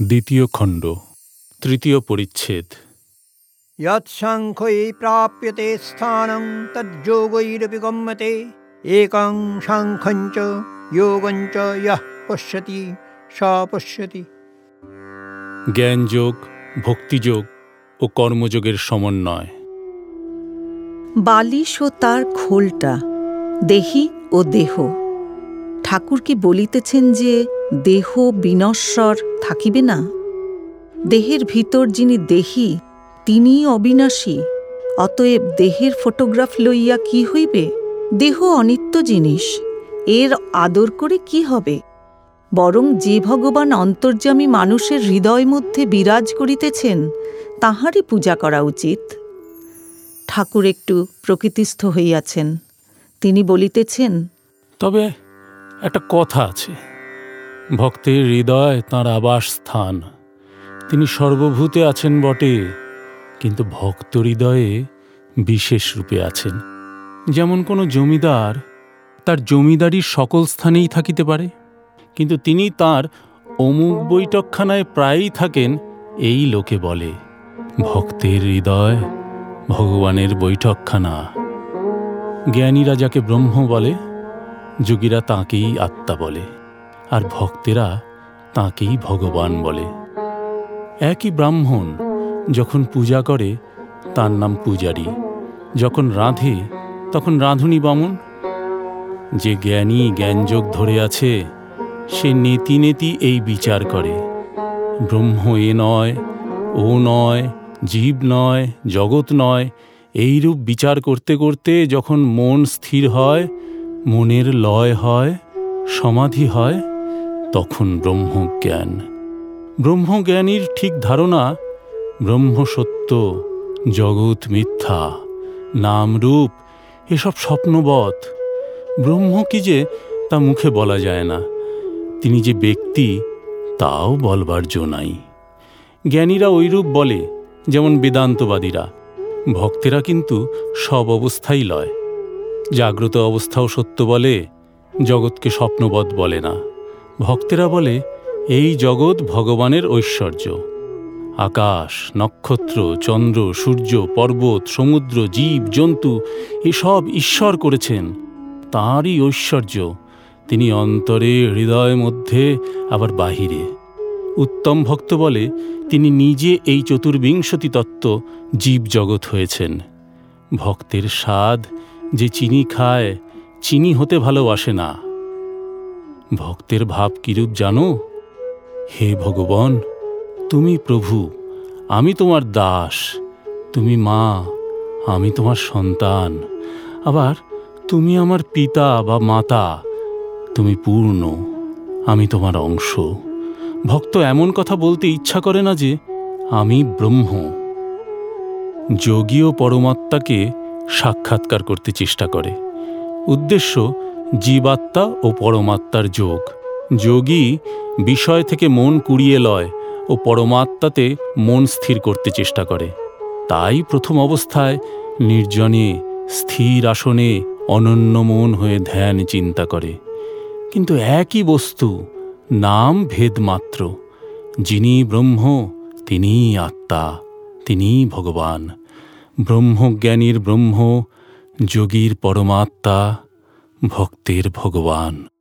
দ্বিতীয় খণ্ড তৃতীয় পরিচ্ছেদ। ইয়ৎসাংখ্যই প্রাপ্যতে স্থানং তজ্যোগৈরপি গম্যতে একাং সাংখ্যঞ্চ যোগঞ্চ ইহ পশ্যতি স পশ্যতি। জ্ঞানযোগ ভক্তিযোগ ও কর্মযোগের সমন্বয়। বালিশ ও তার খোলটা দেহি ও দেহ। ঠাকুর কি বলিতেছেন যে দেহ বিনশ্বর থাকিবে না। দেহের ভিতর যিনি দেহি, তিনিই অবিনাশী। অতএব দেহের ফটোগ্রাফ লইয়া কি হইবে? দেহ অনিত্য জিনিস, এর আদর করে কি হবে? বরং যে ভগবান অন্তর্যামী মানুষের হৃদয় মধ্যে বিরাজ করিতেছেন, তাহারই পূজা করা উচিত। ঠাকুর একটু প্রকৃতিস্থ হইয়াছেন। তিনি বলিতেছেন, তবে একটা কথা আছে। ভক্তের হৃদয় তাঁর আবাস স্থান তিনি সর্বভূতে আছেন বটে, কিন্তু ভক্ত হৃদয়ে বিশেষ রূপে আছেন। যেমন কোনো জমিদার তার জমিদারির সকল স্থানেই থাকিতে পারে, কিন্তু তিনি তার অমুক বৈঠকখানায় প্রায়ই থাকেন, এই লোকে বলে, ভক্তের হৃদয় ভগবানের বৈঠকখানা। জ্ঞানীরা যাকে ব্রহ্ম বলে, যোগীরা তাঁকেই আত্মা বলে। আর ভক্তেরা তাঁকেই ভগবান বলে। একই ব্রাহ্মণ যখন পূজা করে, তার নাম পূজারী। যখন রাঁধে, তখন রাঁধুনি বামন। যে জ্ঞানী জ্ঞানযোগ ধরে আছে, সে নেতি নেতি এই বিচার করে। ব্রহ্ম এ নয়, ও নয়, জীব নয়, জগৎ নয়, এইরূপ বিচার করতে করতে যখন মন স্থির হয়, মনের লয় হয়, সমাধি হয় তখন ব্রহ্মজ্ঞান। ব্রহ্মজ্ঞানীর ঠিক ধারণা ব্রহ্ম সত্য জগৎ মিথ্যা, নামরূপ, এসব স্বপ্নবৎ। ব্রহ্ম কি যে তা মুখে বলা যায় না। তিনি যে ব্যক্তি, তাও বলবার জো নাই। জ্ঞানীরা ঐরূপ বলে, যেমন বেদান্তবাদীরা। ভক্তেরা কিন্তু সব অবস্থাই লয়। জাগ্রত অবস্থাও সত্য বলে, জগৎকে স্বপ্নবৎ বলে না। ভক্তেরা বলে, এই জগৎ ভগবানের ঐশ্বর্য। আকাশ, নক্ষত্র, চন্দ্র, সূর্য, পর্বত, সমুদ্র, জীব, জন্তু, এসব ঈশ্বর করেছেন। তাঁরই ঐশ্বর্য। তিনি অন্তরে হৃদয় মধ্যে, আবার বাহিরে। উত্তম ভক্ত বলে, তিনি নিজে এই চতুর্বিংশতি তত্ত্ব জীব জগৎ হয়েছেন। ভক্তের স্বাদ যে চিনি খায়, চিনি হতে ভালোবাসে না। ভক্তের ভাব কিরূপ জানো? হে ভগবান, তুমি প্রভু, আমি তোমার দাস, তুমি মা, আমি তোমার সন্তান। আবার তুমি আমার পিতা বা মাতা, তুমি পূর্ণ, আমি তোমার অংশ। ভক্ত এমন কথা বলতে ইচ্ছা করে না যে, আমি ব্রহ্ম। যোগী ও পরমাত্মাকে সাক্ষাৎকার করতে চেষ্টা করে। উদ্দেশ্য জীবাত্মা ও পরমাত্মার যোগ। যোগী বিষয় থেকে মন কুড়িয়ে লয় ও পরমাত্মাতে মন স্থির করতে চেষ্টা করে। তাই প্রথম অবস্থায় নির্জনে, স্থির আসনে অনন্য মন হয়ে ধ্যান চিন্তা করে। কিন্তু একই বস্তু, নাম ভেদ মাত্র। যিনি ব্রহ্ম, তিনিই আত্মা, তিনিই ভগবান। ব্রহ্মজ্ঞানীর ব্রহ্ম, যোগীর পরমাত্মা। ভক্তের ভগবান।